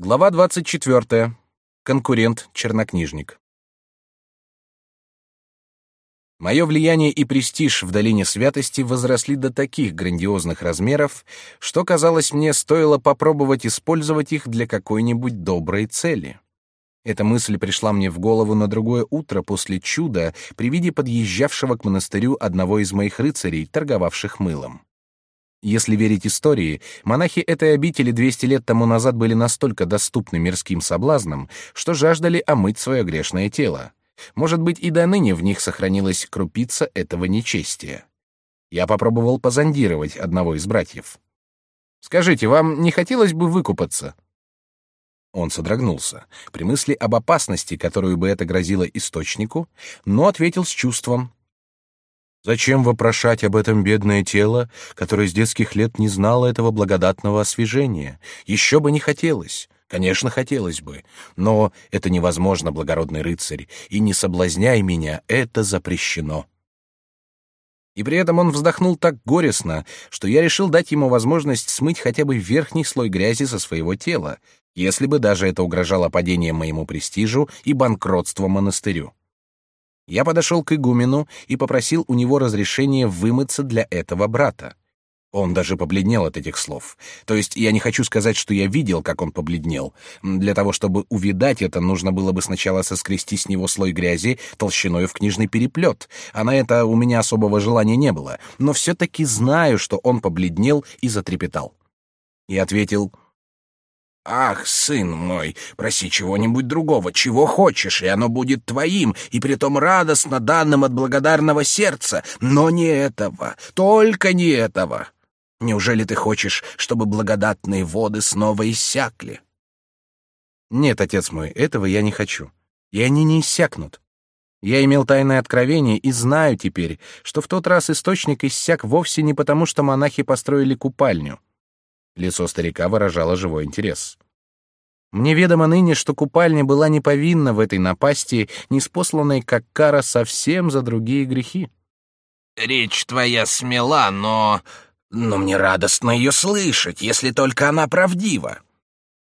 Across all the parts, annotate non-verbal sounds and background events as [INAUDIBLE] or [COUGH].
Глава 24. Конкурент-чернокнижник. Мое влияние и престиж в долине святости возросли до таких грандиозных размеров, что, казалось мне, стоило попробовать использовать их для какой-нибудь доброй цели. Эта мысль пришла мне в голову на другое утро после чуда при виде подъезжавшего к монастырю одного из моих рыцарей, торговавших мылом. Если верить истории, монахи этой обители 200 лет тому назад были настолько доступны мирским соблазнам, что жаждали омыть свое грешное тело. Может быть, и до ныне в них сохранилась крупица этого нечестия. Я попробовал позондировать одного из братьев. «Скажите, вам не хотелось бы выкупаться?» Он содрогнулся при мысли об опасности, которую бы это грозило источнику, но ответил с чувством, Зачем вопрошать об этом бедное тело, которое с детских лет не знало этого благодатного освежения? Еще бы не хотелось. Конечно, хотелось бы, но это невозможно, благородный рыцарь, и не соблазняй меня, это запрещено. И при этом он вздохнул так горестно, что я решил дать ему возможность смыть хотя бы верхний слой грязи со своего тела, если бы даже это угрожало падением моему престижу и банкротством монастырю. Я подошел к игумену и попросил у него разрешения вымыться для этого брата. Он даже побледнел от этих слов. То есть я не хочу сказать, что я видел, как он побледнел. Для того, чтобы увидать это, нужно было бы сначала соскрести с него слой грязи толщиной в книжный переплет, а на это у меня особого желания не было. Но все-таки знаю, что он побледнел и затрепетал. И ответил — «Ах, сын мой, проси чего-нибудь другого, чего хочешь, и оно будет твоим, и притом радостно данным от благодарного сердца, но не этого, только не этого. Неужели ты хочешь, чтобы благодатные воды снова иссякли?» «Нет, отец мой, этого я не хочу, и они не иссякнут. Я имел тайное откровение и знаю теперь, что в тот раз источник иссяк вовсе не потому, что монахи построили купальню». Лицо старика выражало живой интерес. Мне ведомо ныне, что купальня была не повинна в этой напасти, неспосланной как кара совсем за другие грехи. Речь твоя смела, но... Но мне радостно ее слышать, если только она правдива.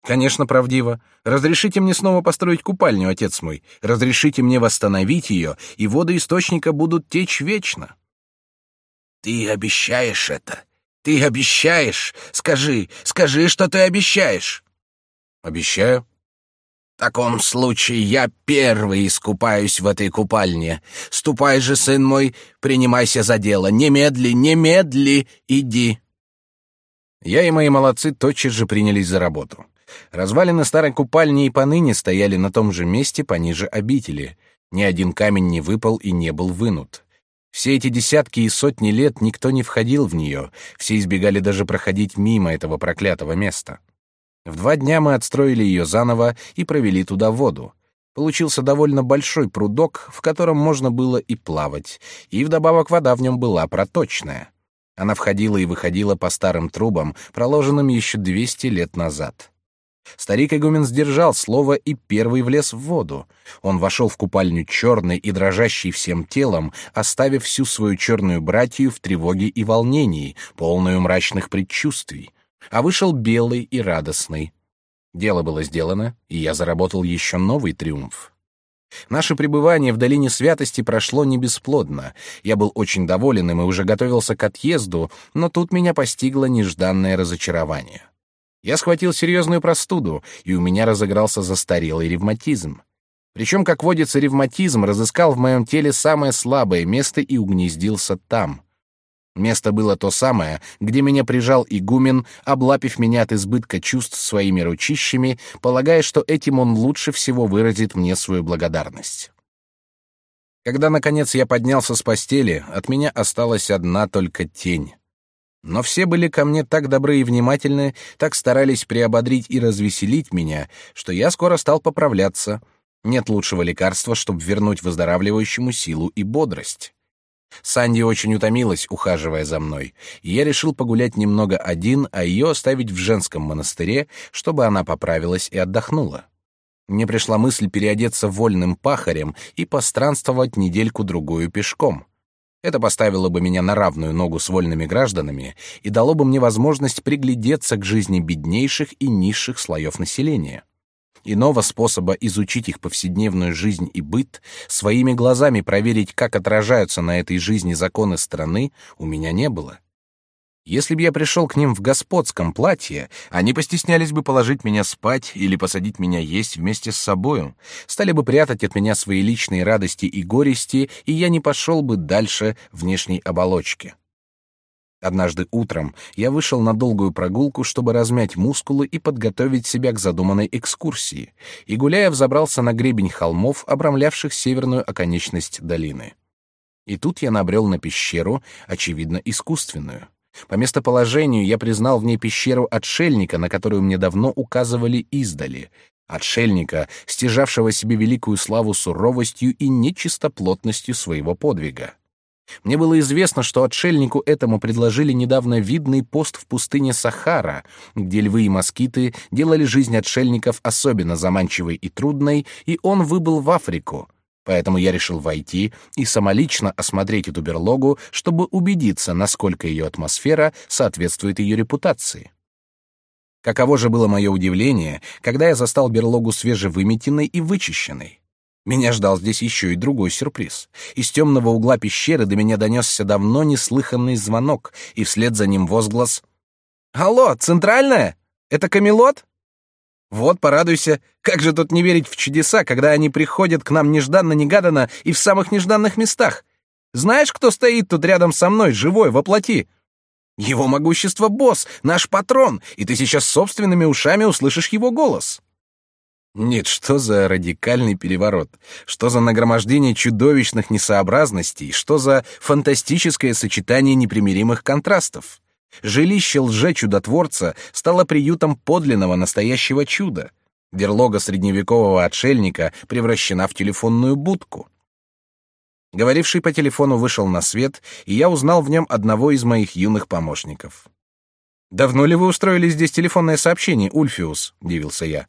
Конечно, правдива. Разрешите мне снова построить купальню, отец мой. Разрешите мне восстановить ее, и воды источника будут течь вечно. Ты обещаешь это? Ты обещаешь? Скажи, скажи, что ты обещаешь. Обещаю. В таком случае я первый искупаюсь в этой купальне. Ступай же, сын мой, принимайся за дело. Немедли, немедли, иди. Я и мои молодцы тотчас же принялись за работу. Развалины старой купальни и поныне стояли на том же месте пониже обители. Ни один камень не выпал и не был вынут. Все эти десятки и сотни лет никто не входил в нее, все избегали даже проходить мимо этого проклятого места. В два дня мы отстроили ее заново и провели туда воду. Получился довольно большой прудок, в котором можно было и плавать, и вдобавок вода в нем была проточная. Она входила и выходила по старым трубам, проложенным еще 200 лет назад. Старик игумен сдержал слово и первый влез в воду. Он вошел в купальню черный и дрожащий всем телом, оставив всю свою черную братью в тревоге и волнении, полную мрачных предчувствий, а вышел белый и радостный. Дело было сделано, и я заработал еще новый триумф. Наше пребывание в долине святости прошло не бесплодно. Я был очень доволен им и уже готовился к отъезду, но тут меня постигло нежданное разочарование. Я схватил серьезную простуду, и у меня разыгрался застарелый ревматизм. Причем, как водится, ревматизм разыскал в моем теле самое слабое место и угнездился там. Место было то самое, где меня прижал игумен, облапив меня от избытка чувств своими ручищами, полагая, что этим он лучше всего выразит мне свою благодарность. Когда, наконец, я поднялся с постели, от меня осталась одна только тень. Но все были ко мне так добры и внимательны, так старались приободрить и развеселить меня, что я скоро стал поправляться. Нет лучшего лекарства, чтобы вернуть выздоравливающему силу и бодрость. Санди очень утомилась, ухаживая за мной, и я решил погулять немного один, а ее оставить в женском монастыре, чтобы она поправилась и отдохнула. Мне пришла мысль переодеться вольным пахарем и постранствовать недельку-другую пешком. Это поставило бы меня на равную ногу с вольными гражданами и дало бы мне возможность приглядеться к жизни беднейших и низших слоев населения. Иного способа изучить их повседневную жизнь и быт, своими глазами проверить, как отражаются на этой жизни законы страны, у меня не было. Если бы я пришел к ним в господском платье, они постеснялись бы положить меня спать или посадить меня есть вместе с собою, стали бы прятать от меня свои личные радости и горести, и я не пошел бы дальше внешней оболочки. Однажды утром я вышел на долгую прогулку, чтобы размять мускулы и подготовить себя к задуманной экскурсии, и гуляя взобрался на гребень холмов, обрамлявших северную оконечность долины. И тут я набрел на пещеру, очевидно искусственную. По местоположению я признал в ней пещеру отшельника, на которую мне давно указывали издали. Отшельника, стяжавшего себе великую славу суровостью и нечистоплотностью своего подвига. Мне было известно, что отшельнику этому предложили недавно видный пост в пустыне Сахара, где львы и москиты делали жизнь отшельников особенно заманчивой и трудной, и он выбыл в Африку, Поэтому я решил войти и самолично осмотреть эту берлогу, чтобы убедиться, насколько ее атмосфера соответствует ее репутации. Каково же было мое удивление, когда я застал берлогу свежевыметенной и вычищенной. Меня ждал здесь еще и другой сюрприз. Из темного угла пещеры до меня донесся давно неслыханный звонок, и вслед за ним возглас «Алло, центральная? Это Камелот?» Вот, порадуйся, как же тут не верить в чудеса, когда они приходят к нам нежданно-негаданно и в самых нежданных местах? Знаешь, кто стоит тут рядом со мной, живой, воплоти? Его могущество босс, наш патрон, и ты сейчас собственными ушами услышишь его голос. Нет, что за радикальный переворот? Что за нагромождение чудовищных несообразностей? Что за фантастическое сочетание непримиримых контрастов? Жилище лже-чудотворца стало приютом подлинного настоящего чуда. Берлога средневекового отшельника превращена в телефонную будку. Говоривший по телефону вышел на свет, и я узнал в нем одного из моих юных помощников. «Давно ли вы устроили здесь телефонное сообщение, Ульфиус?» — удивился я.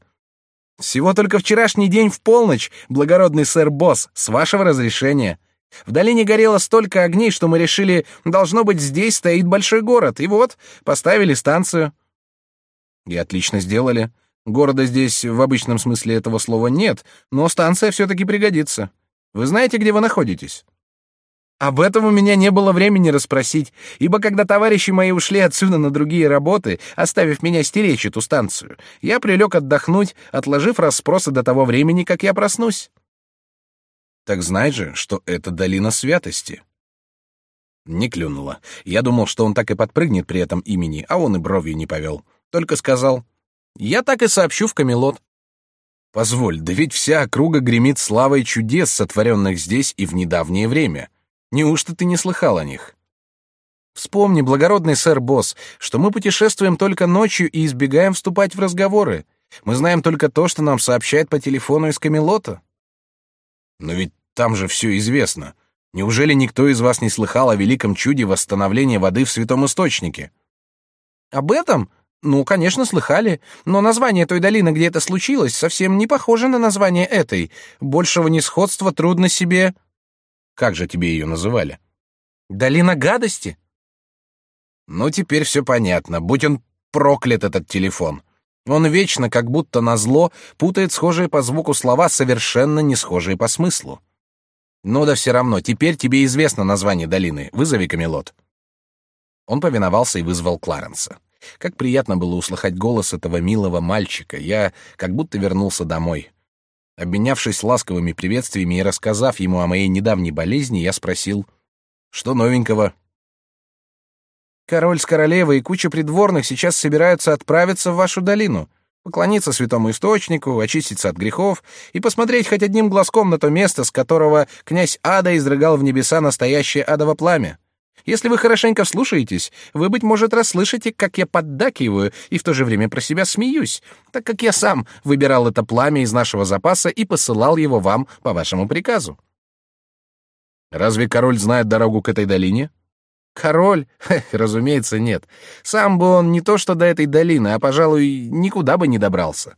«Всего только вчерашний день в полночь, благородный сэр-босс, с вашего разрешения. В долине горело столько огней, что мы решили, должно быть, здесь стоит большой город, и вот, поставили станцию. И отлично сделали. Города здесь в обычном смысле этого слова нет, но станция все-таки пригодится. Вы знаете, где вы находитесь? Об этом у меня не было времени расспросить, ибо когда товарищи мои ушли отсюда на другие работы, оставив меня стеречь эту станцию, я прилег отдохнуть, отложив расспросы до того времени, как я проснусь. Так знай же, что это долина святости. Не клюнуло. Я думал, что он так и подпрыгнет при этом имени, а он и бровью не повел. Только сказал, я так и сообщу в Камелот. Позволь, да ведь вся округа гремит славой чудес, сотворенных здесь и в недавнее время. Неужто ты не слыхал о них? Вспомни, благородный сэр-босс, что мы путешествуем только ночью и избегаем вступать в разговоры. Мы знаем только то, что нам сообщают по телефону из Камелота. Но ведь там же все известно. Неужели никто из вас не слыхал о великом чуде восстановления воды в святом источнике? Об этом? Ну, конечно, слыхали, но название той долины, где это случилось, совсем не похоже на название этой. Большего несходства трудно себе. Как же тебе ее называли? Долина гадости. Ну, теперь все понятно. Будь он проклят этот телефон. Он вечно, как будто назло, путает схожие по звуку слова, совершенно не схожие по смыслу. Ну да все равно, теперь тебе известно название долины. Вызови Камелот. Он повиновался и вызвал Кларенса. Как приятно было услышать голос этого милого мальчика. Я как будто вернулся домой. Обменявшись ласковыми приветствиями и рассказав ему о моей недавней болезни, я спросил, что новенького. Король с королевой и куча придворных сейчас собираются отправиться в вашу долину, поклониться святому источнику, очиститься от грехов и посмотреть хоть одним глазком на то место, с которого князь Ада изрыгал в небеса настоящее адово пламя. Если вы хорошенько вслушаетесь, вы, быть может, расслышите, как я поддакиваю и в то же время про себя смеюсь, так как я сам выбирал это пламя из нашего запаса и посылал его вам по вашему приказу. Разве король знает дорогу к этой долине? Король? [LAUGHS] Разумеется, нет. Сам бы он не то что до этой долины, а, пожалуй, никуда бы не добрался.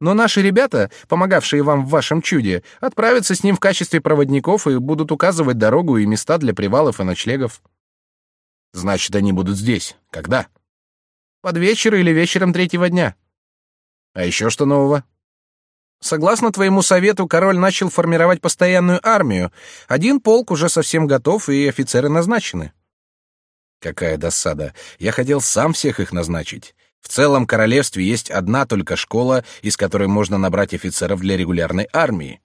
Но наши ребята, помогавшие вам в вашем чуде, отправятся с ним в качестве проводников и будут указывать дорогу и места для привалов и ночлегов. Значит, они будут здесь. Когда? Под вечер или вечером третьего дня. А еще что нового? Согласно твоему совету, король начал формировать постоянную армию. Один полк уже совсем готов, и офицеры назначены. Какая досада. Я хотел сам всех их назначить. В целом королевстве есть одна только школа, из которой можно набрать офицеров для регулярной армии.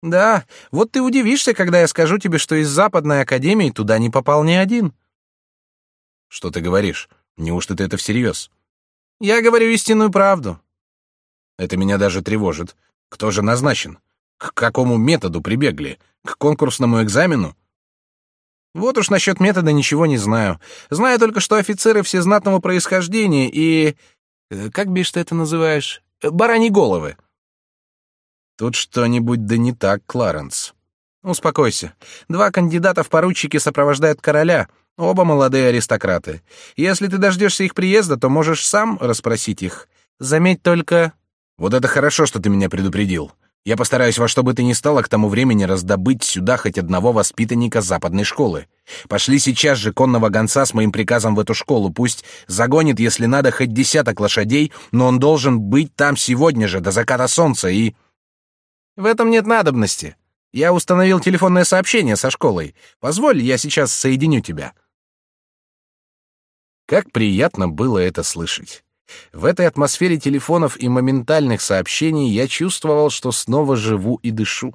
Да, вот ты удивишься, когда я скажу тебе, что из Западной академии туда не попал ни один. Что ты говоришь? Неужто ты это всерьез? Я говорю истинную правду. Это меня даже тревожит. Кто же назначен? К какому методу прибегли? К конкурсному экзамену? Вот уж насчет метода ничего не знаю. Знаю только, что офицеры все знатного происхождения и... Э, как бишь ты это называешь? Э, бараньи головы. Тут что-нибудь да не так, Кларенс. Успокойся. Два кандидата в поручики сопровождают короля. Оба молодые аристократы. Если ты дождешься их приезда, то можешь сам расспросить их. Заметь только... Вот это хорошо, что ты меня предупредил. Я постараюсь во что бы то ни стало к тому времени раздобыть сюда хоть одного воспитанника западной школы. Пошли сейчас же конного гонца с моим приказом в эту школу, пусть загонит, если надо, хоть десяток лошадей, но он должен быть там сегодня же, до заката солнца, и... В этом нет надобности. Я установил телефонное сообщение со школой. Позволь, я сейчас соединю тебя. Как приятно было это слышать. В этой атмосфере телефонов и моментальных сообщений я чувствовал, что снова живу и дышу.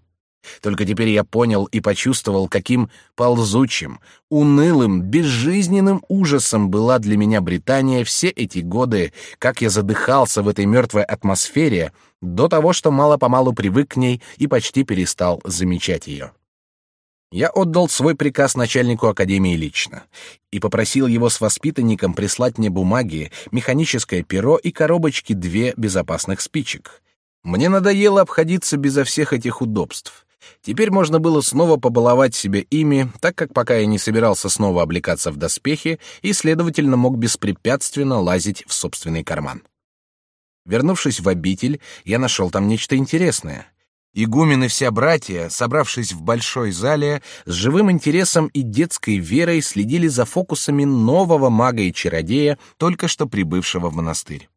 Только теперь я понял и почувствовал, каким ползучим, унылым, безжизненным ужасом была для меня Британия все эти годы, как я задыхался в этой мертвой атмосфере, до того, что мало-помалу привык к ней и почти перестал замечать ее. Я отдал свой приказ начальнику академии лично и попросил его с воспитанником прислать мне бумаги, механическое перо и коробочки две безопасных спичек. Мне надоело обходиться безо всех этих удобств. Теперь можно было снова побаловать себя ими, так как пока я не собирался снова облекаться в доспехи и, следовательно, мог беспрепятственно лазить в собственный карман. Вернувшись в обитель, я нашел там нечто интересное. Игумен и вся братья, собравшись в большой зале, с живым интересом и детской верой следили за фокусами нового мага и чародея, только что прибывшего в монастырь.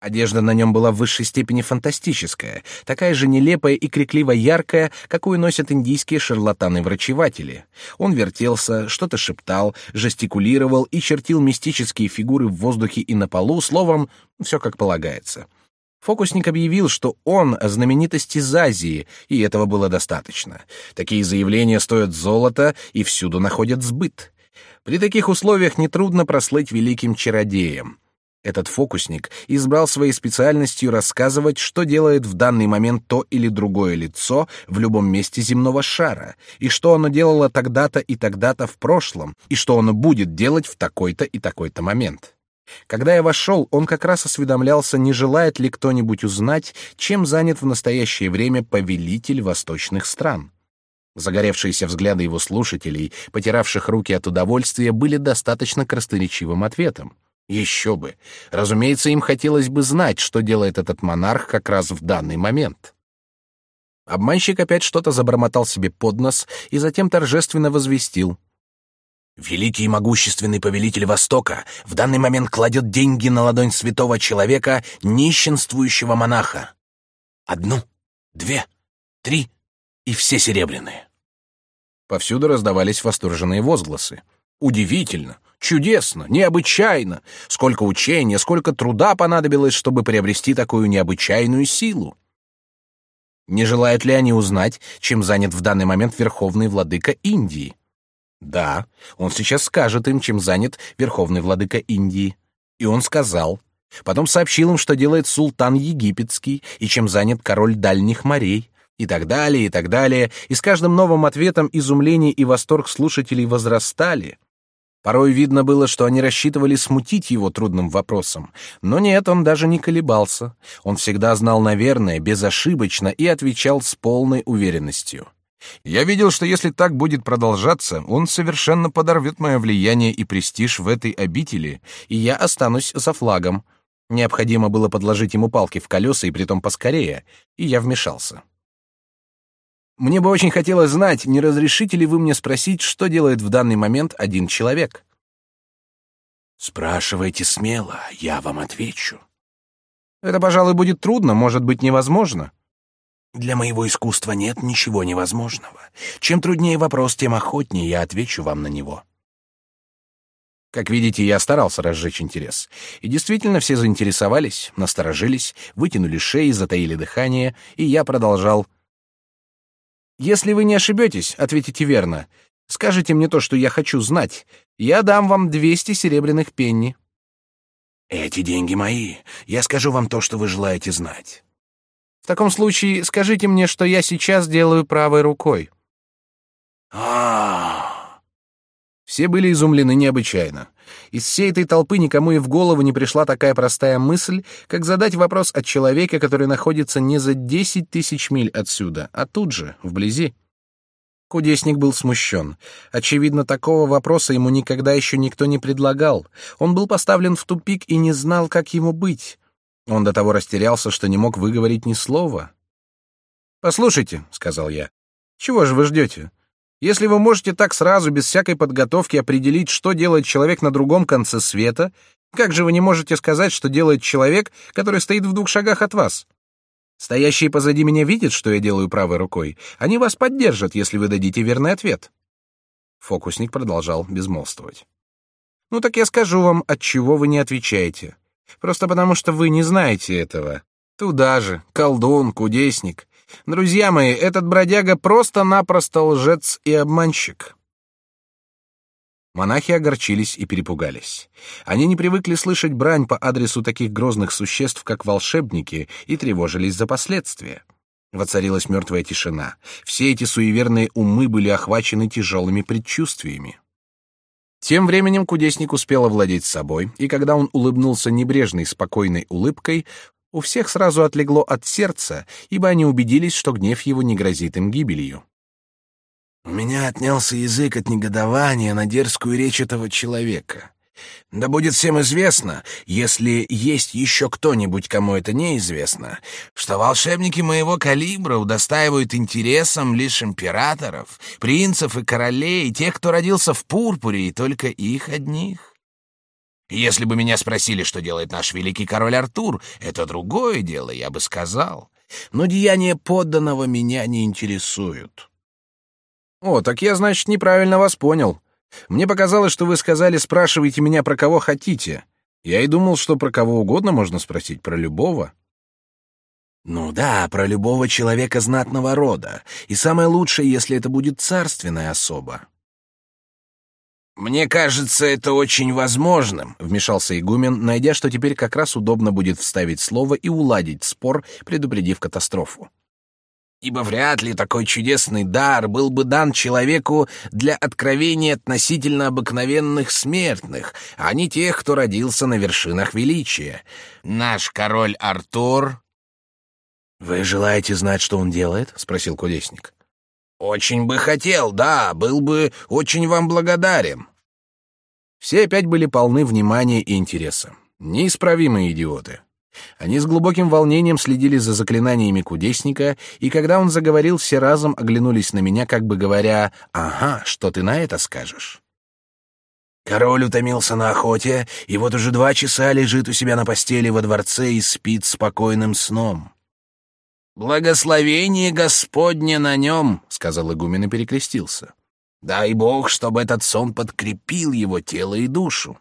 Одежда на нем была в высшей степени фантастическая, такая же нелепая и крикливо яркая, какую носят индийские шарлатаны-врачеватели. Он вертелся, что-то шептал, жестикулировал и чертил мистические фигуры в воздухе и на полу, словом, все как полагается — Фокусник объявил, что он знаменитость из Азии, и этого было достаточно. Такие заявления стоят золота и всюду находят сбыт. При таких условиях нетрудно прослыть великим чародеем. Этот фокусник избрал своей специальностью рассказывать, что делает в данный момент то или другое лицо в любом месте земного шара, и что оно делало тогда-то и тогда-то в прошлом, и что оно будет делать в такой-то и такой-то момент. Когда я вошел, он как раз осведомлялся, не желает ли кто-нибудь узнать, чем занят в настоящее время повелитель восточных стран. Загоревшиеся взгляды его слушателей, потиравших руки от удовольствия, были достаточно красноречивым ответом. Еще бы. Разумеется, им хотелось бы знать, что делает этот монарх как раз в данный момент. Обманщик опять что-то забормотал себе под нос и затем торжественно возвестил — Великий и могущественный повелитель Востока в данный момент кладет деньги на ладонь святого человека, нищенствующего монаха. Одну, две, три и все серебряные. Повсюду раздавались восторженные возгласы. Удивительно, чудесно, необычайно. Сколько учения, сколько труда понадобилось, чтобы приобрести такую необычайную силу. Не желают ли они узнать, чем занят в данный момент верховный владыка Индии? Да, он сейчас скажет им, чем занят верховный владыка Индии. И он сказал. Потом сообщил им, что делает султан египетский и чем занят король дальних морей. И так далее, и так далее. И с каждым новым ответом изумление и восторг слушателей возрастали. Порой видно было, что они рассчитывали смутить его трудным вопросом. Но нет, он даже не колебался. Он всегда знал, наверное, безошибочно и отвечал с полной уверенностью. Я видел, что если так будет продолжаться, он совершенно подорвет мое влияние и престиж в этой обители, и я останусь за флагом. Необходимо было подложить ему палки в колеса и притом поскорее, и я вмешался. Мне бы очень хотелось знать, не разрешите ли вы мне спросить, что делает в данный момент один человек? Спрашивайте смело, я вам отвечу. Это, пожалуй, будет трудно, может быть, невозможно. Для моего искусства нет ничего невозможного. Чем труднее вопрос, тем охотнее я отвечу вам на него. Как видите, я старался разжечь интерес. И действительно все заинтересовались, насторожились, вытянули шеи, затаили дыхание, и я продолжал. «Если вы не ошибетесь, ответите верно. Скажите мне то, что я хочу знать. Я дам вам двести серебряных пенни». «Эти деньги мои. Я скажу вам то, что вы желаете знать». «В таком случае скажите мне, что я сейчас делаю правой рукой». «А-а-а!» Все были изумлены необычайно. Из всей этой толпы никому и в голову не пришла такая простая мысль, как задать вопрос от человека, который находится не за десять тысяч миль отсюда, а тут же, вблизи. Кудесник был смущен. Очевидно, такого вопроса ему никогда еще никто не предлагал. Он был поставлен в тупик и не знал, как ему быть. Он до того растерялся, что не мог выговорить ни слова. «Послушайте», — сказал я, — «чего же вы ждете? Если вы можете так сразу, без всякой подготовки, определить, что делает человек на другом конце света, как же вы не можете сказать, что делает человек, который стоит в двух шагах от вас? Стоящие позади меня видят, что я делаю правой рукой. Они вас поддержат, если вы дадите верный ответ. Фокусник продолжал безмолвствовать. Ну так я скажу вам, от чего вы не отвечаете. Просто потому, что вы не знаете этого. Туда же, колдун, кудесник. Друзья мои, этот бродяга просто-напросто лжец и обманщик. Монахи огорчились и перепугались. Они не привыкли слышать брань по адресу таких грозных существ, как волшебники, и тревожились за последствия. Воцарилась мертвая тишина. Все эти суеверные умы были охвачены тяжелыми предчувствиями. Тем временем кудесник успел овладеть собой, и когда он улыбнулся небрежной, спокойной улыбкой, у всех сразу отлегло от сердца, ибо они убедились, что гнев его не грозит им гибелью. У меня отнялся язык от негодования на дерзкую речь этого человека. Да будет всем известно, если есть еще кто-нибудь, кому это неизвестно, что волшебники моего калибра удостаивают интересом лишь императоров, принцев и королей, тех, кто родился в пурпуре, и только их одних. Если бы меня спросили, что делает наш великий король Артур, это другое дело, я бы сказал. Но деяния подданного меня не интересуют. О, так я, значит, неправильно вас понял. Мне показалось, что вы сказали, спрашивайте меня про кого хотите. Я и думал, что про кого угодно можно спросить, про любого. Ну да, про любого человека знатного рода. И самое лучшее, если это будет царственная особа. «Мне кажется, это очень возможным», — вмешался игумен, найдя, что теперь как раз удобно будет вставить слово и уладить спор, предупредив катастрофу. «Ибо вряд ли такой чудесный дар был бы дан человеку для откровения относительно обыкновенных смертных, а не тех, кто родился на вершинах величия. Наш король Артур...» «Вы желаете знать, что он делает?» — спросил кудесник. «Очень бы хотел, да, был бы очень вам благодарен». Все опять были полны внимания и интереса. Неисправимые идиоты. Они с глубоким волнением следили за заклинаниями кудесника, и когда он заговорил, все разом оглянулись на меня, как бы говоря, «Ага, что ты на это скажешь?» Король утомился на охоте, и вот уже два часа лежит у себя на постели во дворце и спит спокойным сном. «Благословение Господне на нем», — сказал игумен и перекрестился. «Дай Бог, чтобы этот сон подкрепил его тело и душу».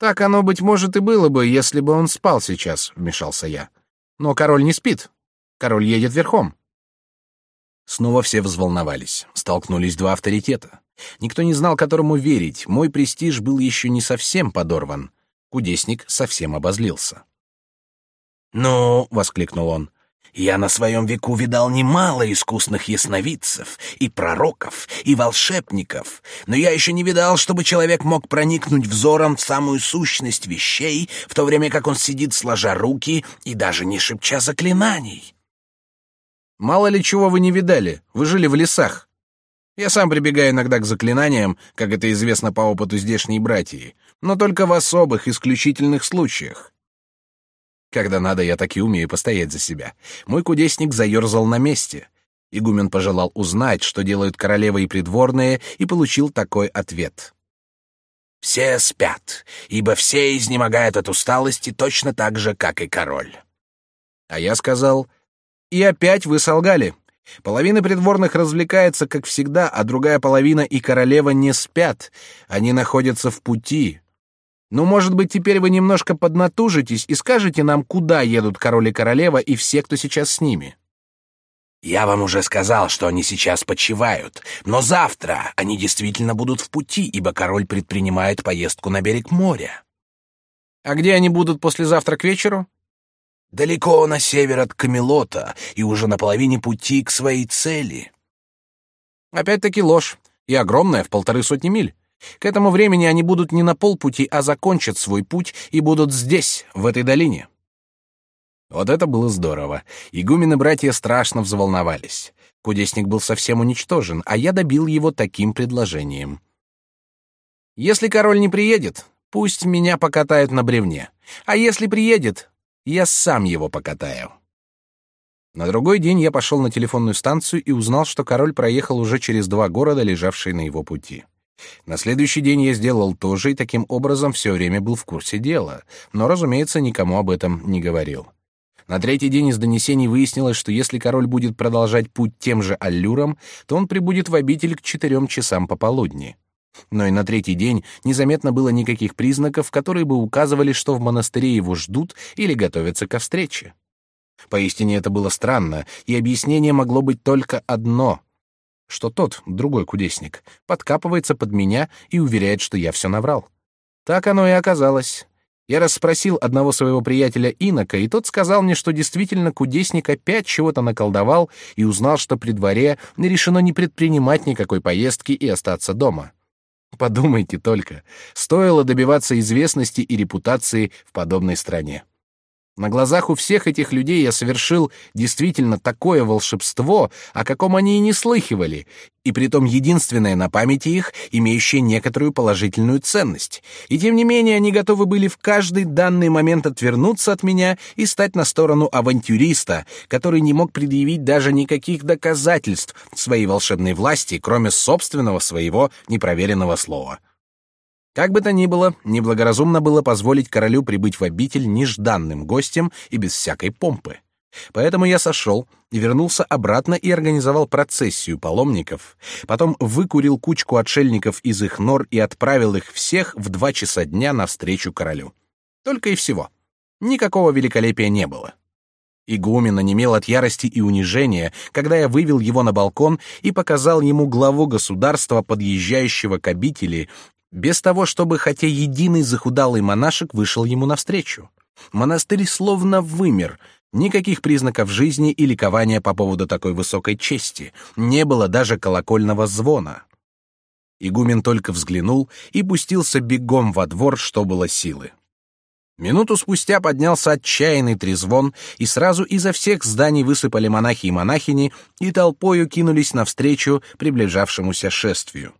«Так оно, быть может, и было бы, если бы он спал сейчас», — вмешался я. «Но король не спит. Король едет верхом». Снова все взволновались. Столкнулись два авторитета. Никто не знал, которому верить. Мой престиж был еще не совсем подорван. Кудесник совсем обозлился. «Ну», — воскликнул он, я на своем веку видал немало искусных ясновидцев, и пророков, и волшебников, но я еще не видал, чтобы человек мог проникнуть взором в самую сущность вещей, в то время как он сидит сложа руки и даже не шепча заклинаний. Мало ли чего вы не видали, вы жили в лесах. Я сам прибегаю иногда к заклинаниям, как это известно по опыту здешней братьи, но только в особых, исключительных случаях. Когда надо, я так и умею постоять за себя. Мой кудесник заерзал на месте. Игумен пожелал узнать, что делают королевы и придворные, и получил такой ответ. «Все спят, ибо все изнемогают от усталости точно так же, как и король». А я сказал, «И опять вы солгали. Половина придворных развлекается, как всегда, а другая половина и королева не спят. Они находятся в пути, ну, может быть, теперь вы немножко поднатужитесь и скажете нам, куда едут король и королева и все, кто сейчас с ними. Я вам уже сказал, что они сейчас почивают, но завтра они действительно будут в пути, ибо король предпринимает поездку на берег моря. А где они будут послезавтра к вечеру? Далеко на север от Камелота и уже на половине пути к своей цели. Опять-таки ложь, и огромная, в полторы сотни миль. К этому времени они будут не на полпути, а закончат свой путь и будут здесь, в этой долине. Вот это было здорово. Игумены братья страшно взволновались. Кудесник был совсем уничтожен, а я добил его таким предложением. Если король не приедет, пусть меня покатают на бревне. А если приедет, я сам его покатаю. На другой день я пошел на телефонную станцию и узнал, что король проехал уже через два города, лежавшие на его пути. На следующий день я сделал то же и таким образом все время был в курсе дела, но, разумеется, никому об этом не говорил. На третий день из донесений выяснилось, что если король будет продолжать путь тем же аллюром, то он прибудет в обитель к четырем часам пополудни. Но и на третий день незаметно было никаких признаков, которые бы указывали, что в монастыре его ждут или готовятся ко встрече. Поистине это было странно, и объяснение могло быть только одно что тот, другой кудесник, подкапывается под меня и уверяет, что я все наврал. Так оно и оказалось. Я расспросил одного своего приятеля Инока, и тот сказал мне, что действительно кудесник опять чего-то наколдовал и узнал, что при дворе решено не предпринимать никакой поездки и остаться дома. Подумайте только, стоило добиваться известности и репутации в подобной стране. На глазах у всех этих людей я совершил действительно такое волшебство, о каком они и не слыхивали, и притом единственное на памяти их, имеющее некоторую положительную ценность. И тем не менее они готовы были в каждый данный момент отвернуться от меня и стать на сторону авантюриста, который не мог предъявить даже никаких доказательств своей волшебной власти, кроме собственного своего непроверенного слова. Как бы то ни было, неблагоразумно было позволить королю прибыть в обитель нежданным гостем и без всякой помпы. Поэтому я сошел вернулся обратно и организовал процессию паломников, потом выкурил кучку отшельников из их нор и отправил их всех в два часа дня навстречу королю. Только и всего. Никакого великолепия не было. Игумен онемел от ярости и унижения, когда я вывел его на балкон и показал ему главу государства, подъезжающего к обители, без того, чтобы хотя единый захудалый монашек вышел ему навстречу. Монастырь словно вымер, никаких признаков жизни и ликования по поводу такой высокой чести, не было даже колокольного звона. Игумен только взглянул и пустился бегом во двор, что было силы. Минуту спустя поднялся отчаянный трезвон, и сразу изо всех зданий высыпали монахи и монахини и толпою кинулись навстречу приближавшемуся шествию.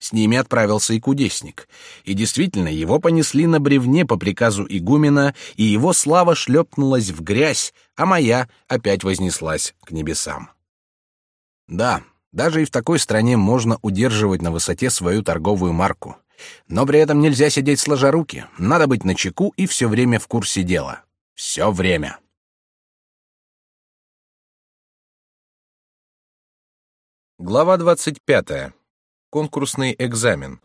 С ними отправился и кудесник. И действительно, его понесли на бревне по приказу игумена, и его слава шлепнулась в грязь, а моя опять вознеслась к небесам. Да, даже и в такой стране можно удерживать на высоте свою торговую марку. Но при этом нельзя сидеть сложа руки. Надо быть начеку и все время в курсе дела. Все время. Глава двадцать пятая. Конкурсный экзамен.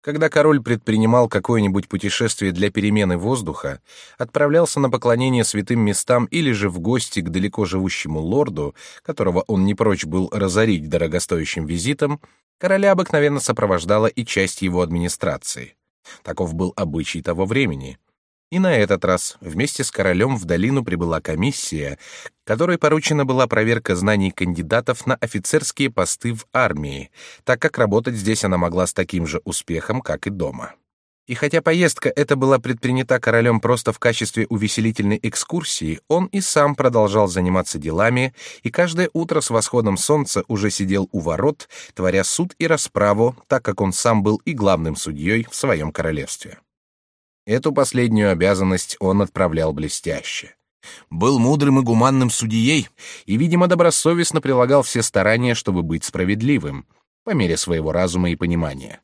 Когда король предпринимал какое-нибудь путешествие для перемены воздуха, отправлялся на поклонение святым местам или же в гости к далеко живущему лорду, которого он не прочь был разорить дорогостоящим визитом, короля обыкновенно сопровождала и часть его администрации. Таков был обычай того времени. И на этот раз вместе с королем в долину прибыла комиссия, которой поручена была проверка знаний кандидатов на офицерские посты в армии, так как работать здесь она могла с таким же успехом, как и дома. И хотя поездка эта была предпринята королем просто в качестве увеселительной экскурсии, он и сам продолжал заниматься делами, и каждое утро с восходом солнца уже сидел у ворот, творя суд и расправу, так как он сам был и главным судьей в своем королевстве. Эту последнюю обязанность он отправлял блестяще. Был мудрым и гуманным судьей и, видимо, добросовестно прилагал все старания, чтобы быть справедливым, по мере своего разума и понимания.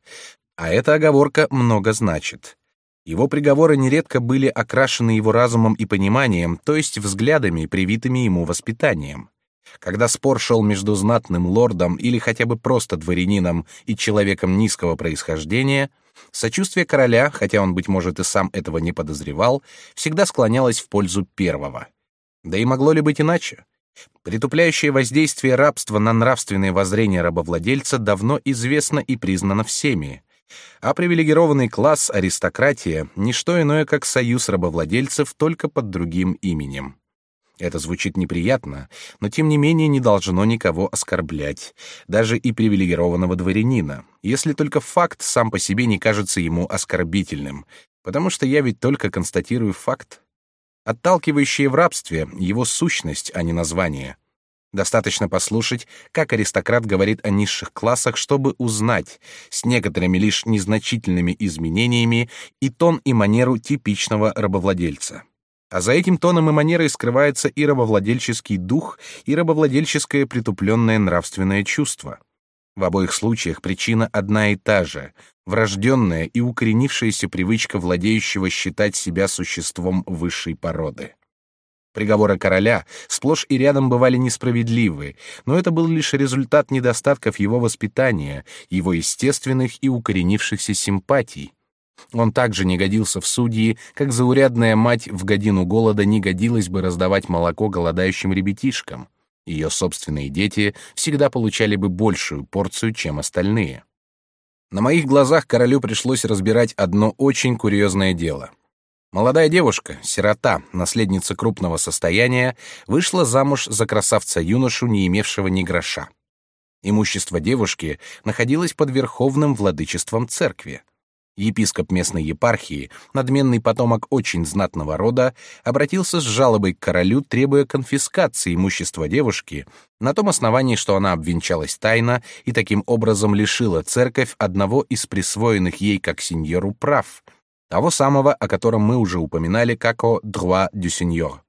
А эта оговорка много значит. Его приговоры нередко были окрашены его разумом и пониманием, то есть взглядами, привитыми ему воспитанием. Когда спор шел между знатным лордом или хотя бы просто дворянином и человеком низкого происхождения, сочувствие короля, хотя он, быть может, и сам этого не подозревал, всегда склонялось в пользу первого. Да и могло ли быть иначе? Притупляющее воздействие рабства на нравственные воззрения рабовладельца давно известно и признано всеми, а привилегированный класс аристократия — ничто иное, как союз рабовладельцев только под другим именем. Это звучит неприятно, но тем не менее не должно никого оскорблять, даже и привилегированного дворянина, если только факт сам по себе не кажется ему оскорбительным, потому что я ведь только констатирую факт. Отталкивающее в рабстве — его сущность, а не название. Достаточно послушать, как аристократ говорит о низших классах, чтобы узнать, с некоторыми лишь незначительными изменениями, и тон и манеру типичного рабовладельца. А за этим тоном и манерой скрывается и рабовладельческий дух, и рабовладельческое притупленное нравственное чувство. В обоих случаях причина одна и та же — врожденная и укоренившаяся привычка владеющего считать себя существом высшей породы. Приговоры короля сплошь и рядом бывали несправедливы, но это был лишь результат недостатков его воспитания, его естественных и укоренившихся симпатий, он также не годился в судьи, как заурядная мать в годину голода не годилась бы раздавать молоко голодающим ребятишкам. Ее собственные дети всегда получали бы большую порцию, чем остальные. На моих глазах королю пришлось разбирать одно очень курьезное дело. Молодая девушка, сирота, наследница крупного состояния, вышла замуж за красавца-юношу, не имевшего ни гроша. Имущество девушки находилось под верховным владычеством церкви. Епископ местной епархии, надменный потомок очень знатного рода, обратился с жалобой к королю, требуя конфискации имущества девушки на том основании, что она обвенчалась тайно и таким образом лишила церковь одного из присвоенных ей как сеньору прав, того самого, о котором мы уже упоминали как о «droit du seigneur».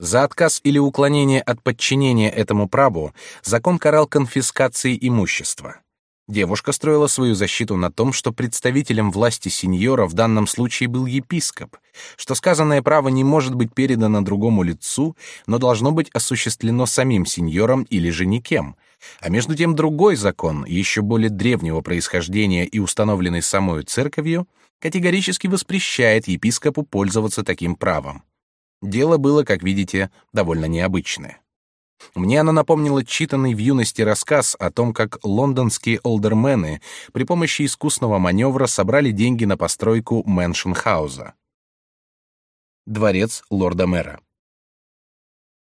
За отказ или уклонение от подчинения этому праву закон карал конфискацией имущества. Девушка строила свою защиту на том, что представителем власти сеньора в данном случае был епископ, что сказанное право не может быть передано другому лицу, но должно быть осуществлено самим сеньором или же никем. А между тем другой закон, еще более древнего происхождения и установленный самой церковью, категорически воспрещает епископу пользоваться таким правом. Дело было, как видите, довольно необычное. Мне она напомнила читанный в юности рассказ о том, как лондонские олдермены при помощи искусного маневра собрали деньги на постройку Мэншенхауза. Дворец лорда-мэра.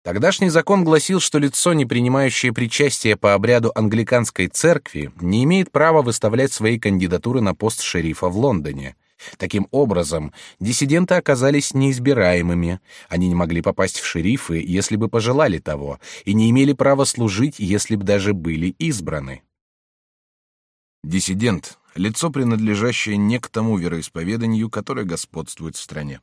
Тогдашний закон гласил, что лицо, не принимающее причастие по обряду англиканской церкви, не имеет права выставлять свои кандидатуры на пост шерифа в Лондоне — Таким образом, диссиденты оказались неизбираемыми. Они не могли попасть в шерифы, если бы пожелали того, и не имели права служить, если бы даже были избраны. Диссидент — лицо, принадлежащее не к тому вероисповеданию, которое господствует в стране.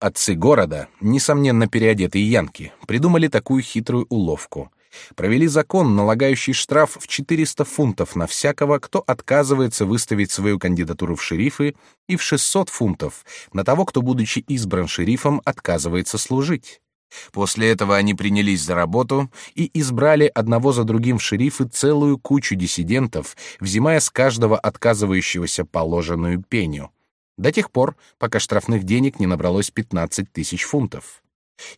Отцы города, несомненно переодетые янки, придумали такую хитрую уловку — провели закон, налагающий штраф в 400 фунтов на всякого, кто отказывается выставить свою кандидатуру в шерифы, и в 600 фунтов на того, кто, будучи избран шерифом, отказывается служить. После этого они принялись за работу и избрали одного за другим в шерифы целую кучу диссидентов, взимая с каждого отказывающегося положенную пеню. До тех пор, пока штрафных денег не набралось 15 тысяч фунтов.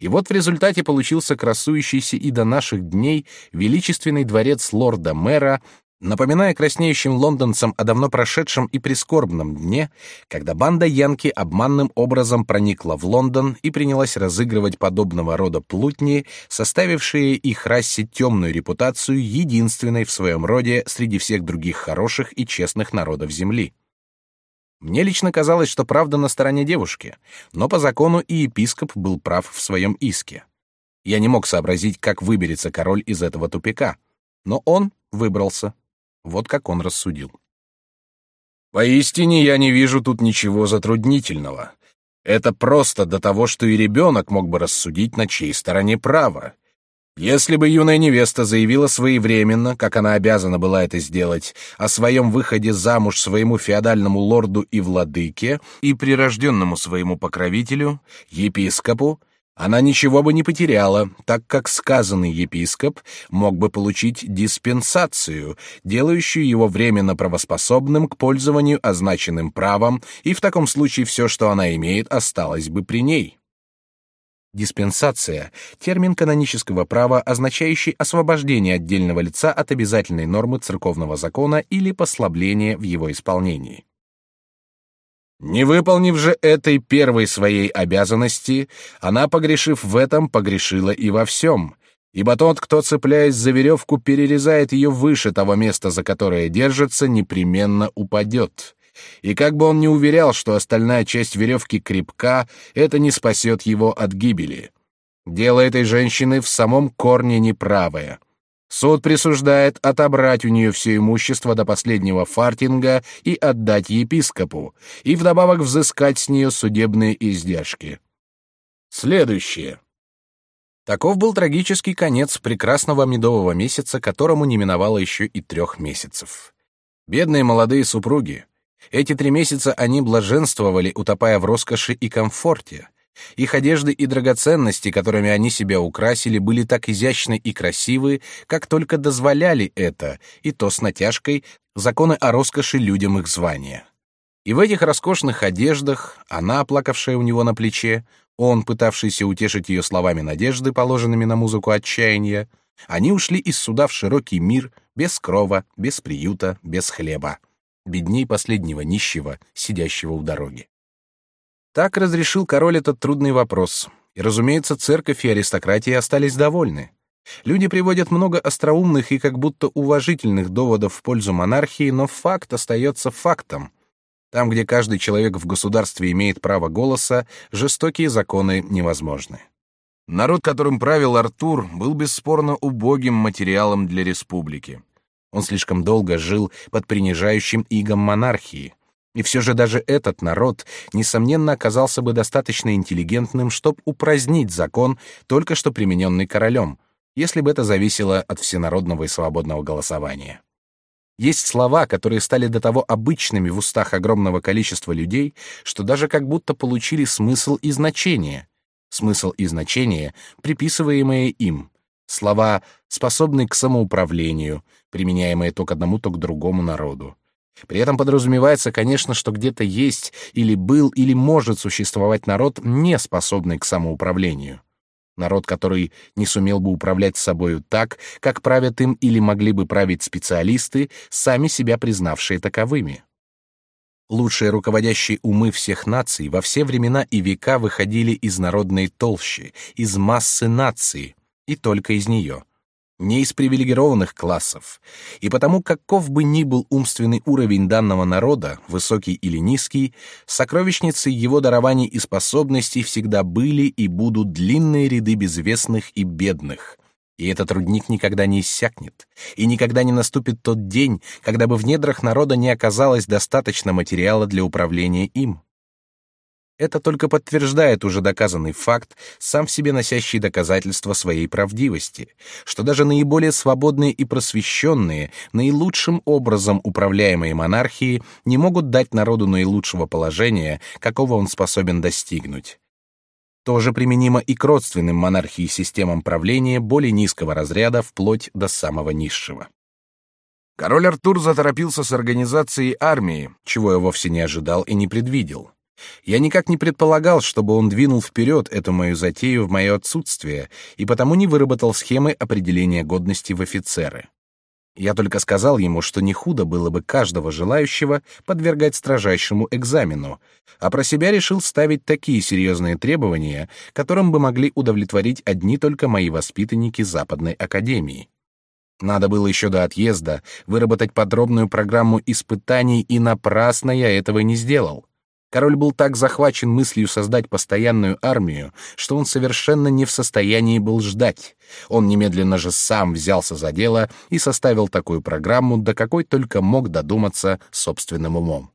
И вот в результате получился красующийся и до наших дней величественный дворец лорда-мэра, напоминая краснеющим лондонцам о давно прошедшем и прискорбном дне, когда банда Янки обманным образом проникла в Лондон и принялась разыгрывать подобного рода плутни, составившие их расе темную репутацию единственной в своем роде среди всех других хороших и честных народов Земли. Мне лично казалось, что правда на стороне девушки, но по закону и епископ был прав в своем иске. Я не мог сообразить, как выберется король из этого тупика, но он выбрался. Вот как он рассудил. Поистине я не вижу тут ничего затруднительного. Это просто до того, что и ребенок мог бы рассудить, на чьей стороне право. Если бы юная невеста заявила своевременно, как она обязана была это сделать, о своем выходе замуж своему феодальному лорду и владыке и прирожденному своему покровителю, епископу, она ничего бы не потеряла, так как сказанный епископ мог бы получить диспенсацию, делающую его временно правоспособным к пользованию означенным правом, и в таком случае все, что она имеет, осталось бы при ней. Диспенсация — термин канонического права, означающий освобождение отдельного лица от обязательной нормы церковного закона или послабление в его исполнении. Не выполнив же этой первой своей обязанности, она, погрешив в этом, погрешила и во всем, ибо тот, кто, цепляясь за веревку, перерезает ее выше того места, за которое держится, непременно упадет. И как бы он ни уверял, что остальная часть веревки крепка, это не спасет его от гибели. Дело этой женщины в самом корне неправое. Суд присуждает отобрать у нее все имущество до последнего фартинга и отдать епископу, и вдобавок взыскать с нее судебные издержки. Следующее. Таков был трагический конец прекрасного медового месяца, которому не миновало еще и трех месяцев. Бедные молодые супруги. Эти три месяца они блаженствовали, утопая в роскоши и комфорте. Их одежды и драгоценности, которыми они себя украсили, были так изящны и красивы, как только дозволяли это, и то с натяжкой, законы о роскоши людям их звания. И в этих роскошных одеждах она, плакавшая у него на плече, он, пытавшийся утешить ее словами надежды, положенными на музыку отчаяния, они ушли из суда в широкий мир, без крова, без приюта, без хлеба. Бедней последнего нищего, сидящего у дороги. Так разрешил король этот трудный вопрос. И, разумеется, церковь и аристократия остались довольны. Люди приводят много остроумных и как будто уважительных доводов в пользу монархии, но факт остается фактом. Там, где каждый человек в государстве имеет право голоса, жестокие законы невозможны. Народ, которым правил Артур, был бесспорно убогим материалом для республики. Он слишком долго жил под принижающим игом монархии. И все же даже этот народ, несомненно, оказался бы достаточно интеллигентным, чтобы упразднить закон, только что примененный королем, если бы это зависело от всенародного и свободного голосования. Есть слова, которые стали до того обычными в устах огромного количества людей, что даже как будто получили смысл и значение. Смысл и значение, приписываемые им. Слова, способные к самоуправлению, применяемые то к одному, то к другому народу. При этом подразумевается, конечно, что где-то есть или был или может существовать народ, не способный к самоуправлению. Народ, который не сумел бы управлять собою так, как правят им или могли бы править специалисты, сами себя признавшие таковыми. Лучшие руководящие умы всех наций во все времена и века выходили из народной толщи, из массы нации, и только из нее — не из привилегированных классов, и потому каков бы ни был умственный уровень данного народа, высокий или низкий, сокровищницей его дарований и способностей всегда были и будут длинные ряды безвестных и бедных. И этот рудник никогда не иссякнет, и никогда не наступит тот день, когда бы в недрах народа не оказалось достаточно материала для управления им. Это только подтверждает уже доказанный факт, сам в себе носящий доказательства своей правдивости, что даже наиболее свободные и просвещенные, наилучшим образом управляемые монархии не могут дать народу наилучшего положения, какого он способен достигнуть. Тоже применимо и к родственным монархии системам правления более низкого разряда вплоть до самого низшего. Король Артур заторопился с организацией армии, чего я вовсе не ожидал и не предвидел. Я никак не предполагал, чтобы он двинул вперед эту мою затею в мое отсутствие, и потому не выработал схемы определения годности в офицеры. Я только сказал ему, что не худо было бы каждого желающего подвергать строжайшему экзамену, а про себя решил ставить такие серьезные требования, которым бы могли удовлетворить одни только мои воспитанники Западной Академии. Надо было еще до отъезда выработать подробную программу испытаний, и напрасно я этого не сделал. Король был так захвачен мыслью создать постоянную армию, что он совершенно не в состоянии был ждать. Он немедленно же сам взялся за дело и составил такую программу, до какой только мог додуматься собственным умом.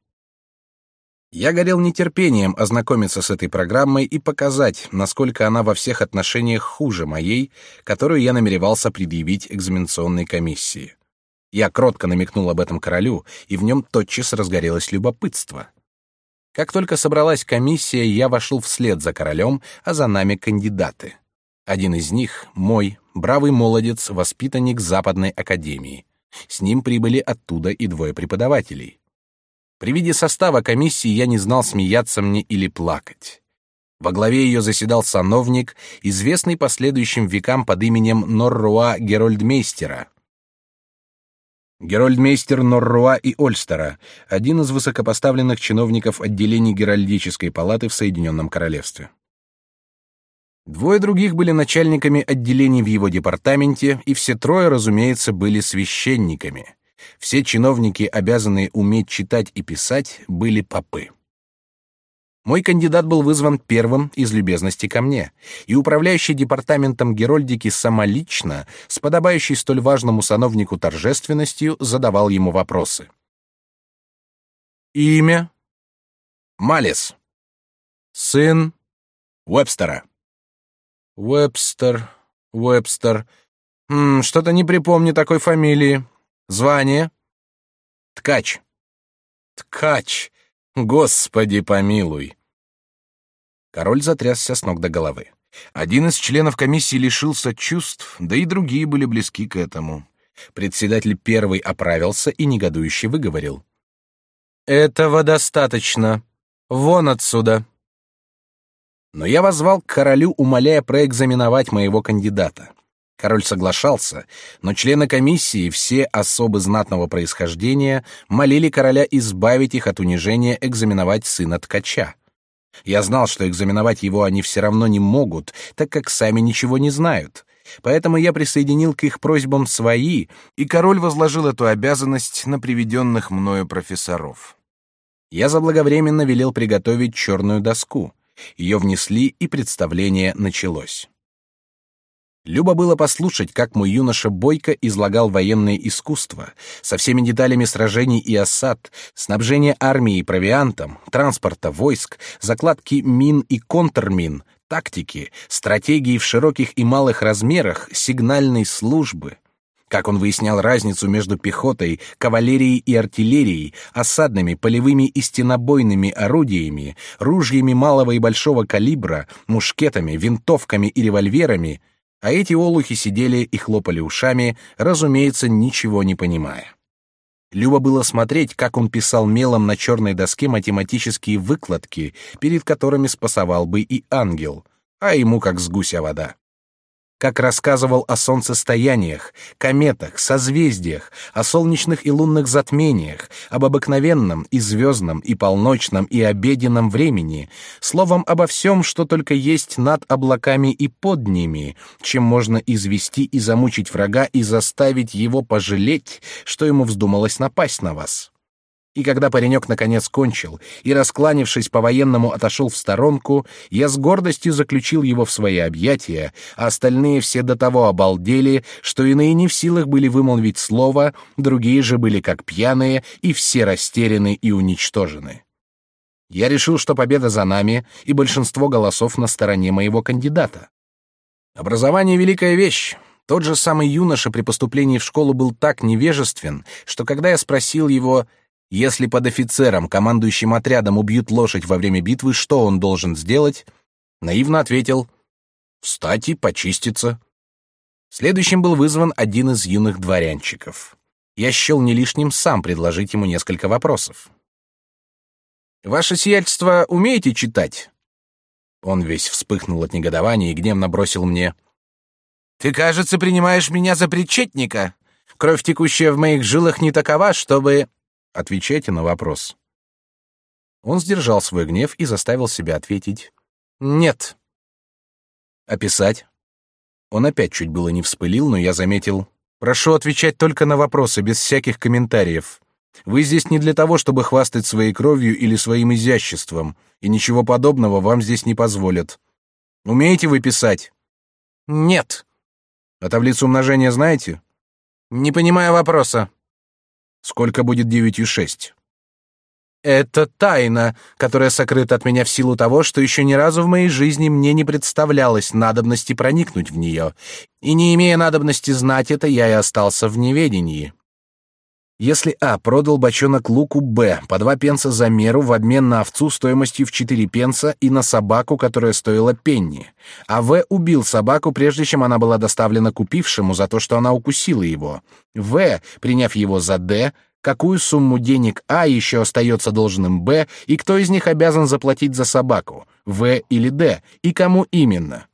Я горел нетерпением ознакомиться с этой программой и показать, насколько она во всех отношениях хуже моей, которую я намеревался предъявить экзаменационной комиссии. Я кротко намекнул об этом королю, и в нем тотчас разгорелось любопытство. Как только собралась комиссия, я вошел вслед за королем, а за нами кандидаты. Один из них — мой, бравый молодец, воспитанник Западной академии. С ним прибыли оттуда и двое преподавателей. При виде состава комиссии я не знал, смеяться мне или плакать. Во главе ее заседал сановник, известный последующим векам под именем Норруа Герольдмейстера. Герольдмейстер Норруа и Ольстера, один из высокопоставленных чиновников отделений Геральдической палаты в Соединенном Королевстве. Двое других были начальниками отделений в его департаменте, и все трое, разумеется, были священниками. Все чиновники, обязанные уметь читать и писать, были попы. Мой кандидат был вызван первым из любезности ко мне, и управляющий департаментом Герольдики самолично, с подобающей столь важному сановнику торжественностью, задавал ему вопросы. Имя? Малес. Сын? Уэбстера. Уэбстер, Уэбстер. Что-то не припомню такой фамилии. Звание? Ткач. Ткач. Господи помилуй. Король затрясся с ног до головы. Один из членов комиссии лишился чувств, да и другие были близки к этому. Председатель первый оправился и негодующе выговорил: "Этого достаточно. Вон отсюда". Но я возвал к королю, умоляя проэкзаменовать моего кандидата. Король соглашался, но члены комиссии, все особы знатного происхождения, молили короля избавить их от унижения экзаменовать сына ткача. Я знал, что экзаменовать его они все равно не могут, так как сами ничего не знают. Поэтому я присоединил к их просьбам свои, и король возложил эту обязанность на приведенных мною профессоров. Я заблаговременно велел приготовить черную доску. Ее внесли, и представление началось. Любо было послушать, как мой юноша Бойко излагал военное искусство, со всеми деталями сражений и осад, снабжение армии провиантом, транспорта войск, закладки мин и контрмин, тактики, стратегии в широких и малых размерах, сигнальной службы. Как он выяснял разницу между пехотой, кавалерией и артиллерией, осадными, полевыми и стенобойными орудиями, ружьями малого и большого калибра, мушкетами, винтовками и револьверами — а эти олухи сидели и хлопали ушами, разумеется, ничего не понимая. Любо было смотреть, как он писал мелом на черной доске математические выкладки, перед которыми спасовал бы и ангел, а ему как с гуся вода как рассказывал о солнцестояниях, кометах, созвездиях, о солнечных и лунных затмениях, об обыкновенном и звездном и полночном и обеденном времени, словом, обо всем, что только есть над облаками и под ними, чем можно извести и замучить врага и заставить его пожалеть, что ему вздумалось напасть на вас. И когда паренек наконец кончил и, раскланившись по-военному, отошел в сторонку, я с гордостью заключил его в свои объятия, а остальные все до того обалдели, что иные не в силах были вымолвить слово, другие же были как пьяные, и все растеряны и уничтожены. Я решил, что победа за нами, и большинство голосов на стороне моего кандидата. Образование — великая вещь. Тот же самый юноша при поступлении в школу был так невежествен, что когда я спросил его если под офицером, командующим отрядом, убьют лошадь во время битвы, что он должен сделать? Наивно ответил: встать и почиститься. Следующим был вызван один из юных дворянчиков. Я счел не лишним сам предложить ему несколько вопросов. Ваше сиятельство умеете читать? Он весь вспыхнул от негодования и гневно бросил мне: Ты, кажется, принимаешь меня за причетника. Кровь, текущая в моих жилах, не такова, чтобы Отвечайте на вопрос. Он сдержал свой гнев и заставил себя ответить «Нет». «Описать?» Он опять чуть было не вспылил, но я заметил «Прошу отвечать только на вопросы, без всяких комментариев. Вы здесь не для того, чтобы хвастать своей кровью или своим изяществом, и ничего подобного вам здесь не позволят. Умеете вы писать?» «Нет». «А таблицу умножения знаете?» «Не понимаю вопроса». Сколько будет девятью шесть? Это тайна, которая сокрыта от меня в силу того, что еще ни разу в моей жизни мне не представлялось надобности проникнуть в нее, и не имея надобности знать это, я и остался в неведении. Если А продал бочонок луку Б по два пенса за меру в обмен на овцу стоимостью в четыре пенса и на собаку, которая стоила пенни, а В убил собаку, прежде чем она была доставлена купившему за то, что она укусила его, В, приняв его за Д, какую сумму денег А еще остается должным Б и кто из них обязан заплатить за собаку, В или Д, и кому именно.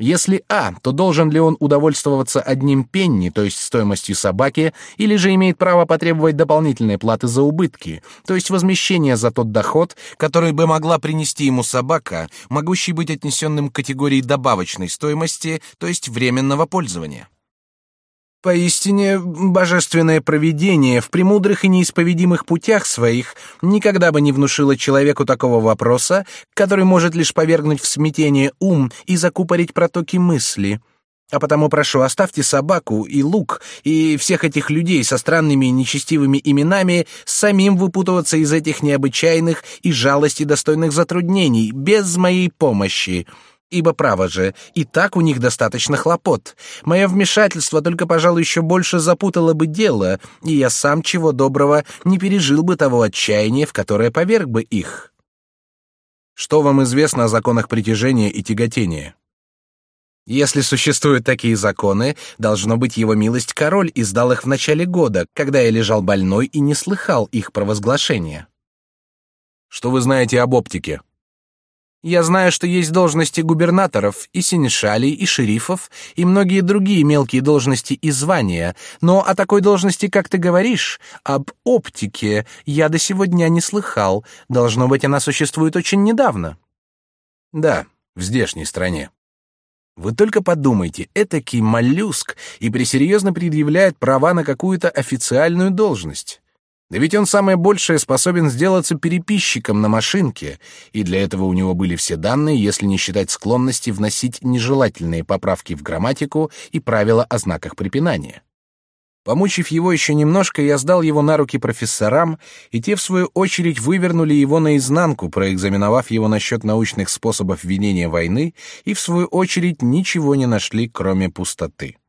Если А, то должен ли он удовольствоваться одним пенни, то есть стоимостью собаки, или же имеет право потребовать дополнительной платы за убытки, то есть возмещения за тот доход, который бы могла принести ему собака, могущий быть отнесенным к категории добавочной стоимости, то есть временного пользования? Поистине, божественное провидение в премудрых и неисповедимых путях своих никогда бы не внушило человеку такого вопроса, который может лишь повергнуть в смятение ум и закупорить протоки мысли. А потому прошу, оставьте собаку и лук и всех этих людей со странными и нечестивыми именами самим выпутываться из этих необычайных и жалости достойных затруднений без моей помощи. Ибо право же, и так у них достаточно хлопот. Мое вмешательство только, пожалуй, еще больше запутало бы дело, и я сам чего доброго не пережил бы того отчаяния, в которое поверг бы их. Что вам известно о законах притяжения и тяготения? Если существуют такие законы, должно быть его милость король издал их в начале года, когда я лежал больной и не слыхал их провозглашения. Что вы знаете об оптике? Я знаю, что есть должности губернаторов, и синешалей, и шерифов, и многие другие мелкие должности и звания, но о такой должности, как ты говоришь, об оптике, я до сего дня не слыхал. Должно быть, она существует очень недавно. Да, в здешней стране. Вы только подумайте, этакий моллюск и пресерьезно предъявляет права на какую-то официальную должность. Да ведь он самое большее способен сделаться переписчиком на машинке, и для этого у него были все данные, если не считать склонности вносить нежелательные поправки в грамматику и правила о знаках препинания. Помучив его еще немножко, я сдал его на руки профессорам, и те, в свою очередь, вывернули его наизнанку, проэкзаменовав его насчет научных способов ведения войны, и, в свою очередь, ничего не нашли, кроме пустоты.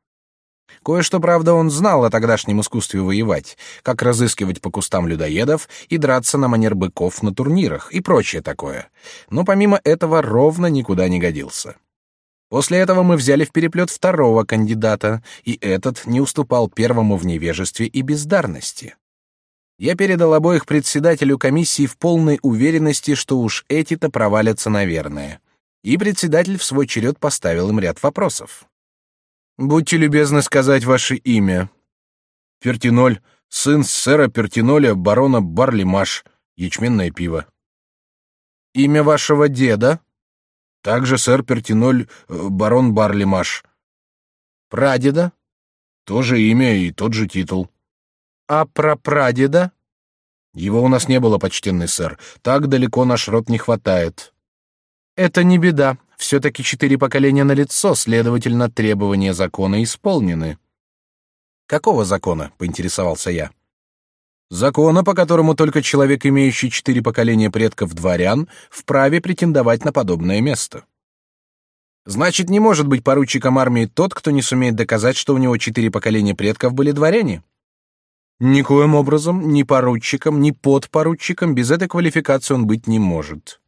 Кое-что, правда, он знал о тогдашнем искусстве воевать, как разыскивать по кустам людоедов и драться на манер быков на турнирах и прочее такое. Но помимо этого ровно никуда не годился. После этого мы взяли в переплет второго кандидата, и этот не уступал первому в невежестве и бездарности. Я передал обоих председателю комиссии в полной уверенности, что уж эти-то провалятся, наверное. И председатель в свой черед поставил им ряд вопросов. Будьте любезны сказать ваше имя. Пертиноль, сын сэра Пертиноля, барона Барлимаш, ячменное пиво. Имя вашего деда? Также сэр Пертиноль, э, барон Барлимаш. Прадеда? Тоже имя и тот же титул. А про прадеда? Его у нас не было, почтенный сэр. Так далеко наш род не хватает. Это не беда. Все-таки четыре поколения на лицо, следовательно, требования закона исполнены. Какого закона? поинтересовался я. Закона, по которому только человек, имеющий четыре поколения предков дворян, вправе претендовать на подобное место. Значит, не может быть поручиком армии тот, кто не сумеет доказать, что у него четыре поколения предков были дворяне. Никоим образом ни поручиком, ни подпоручиком без этой квалификации он быть не может.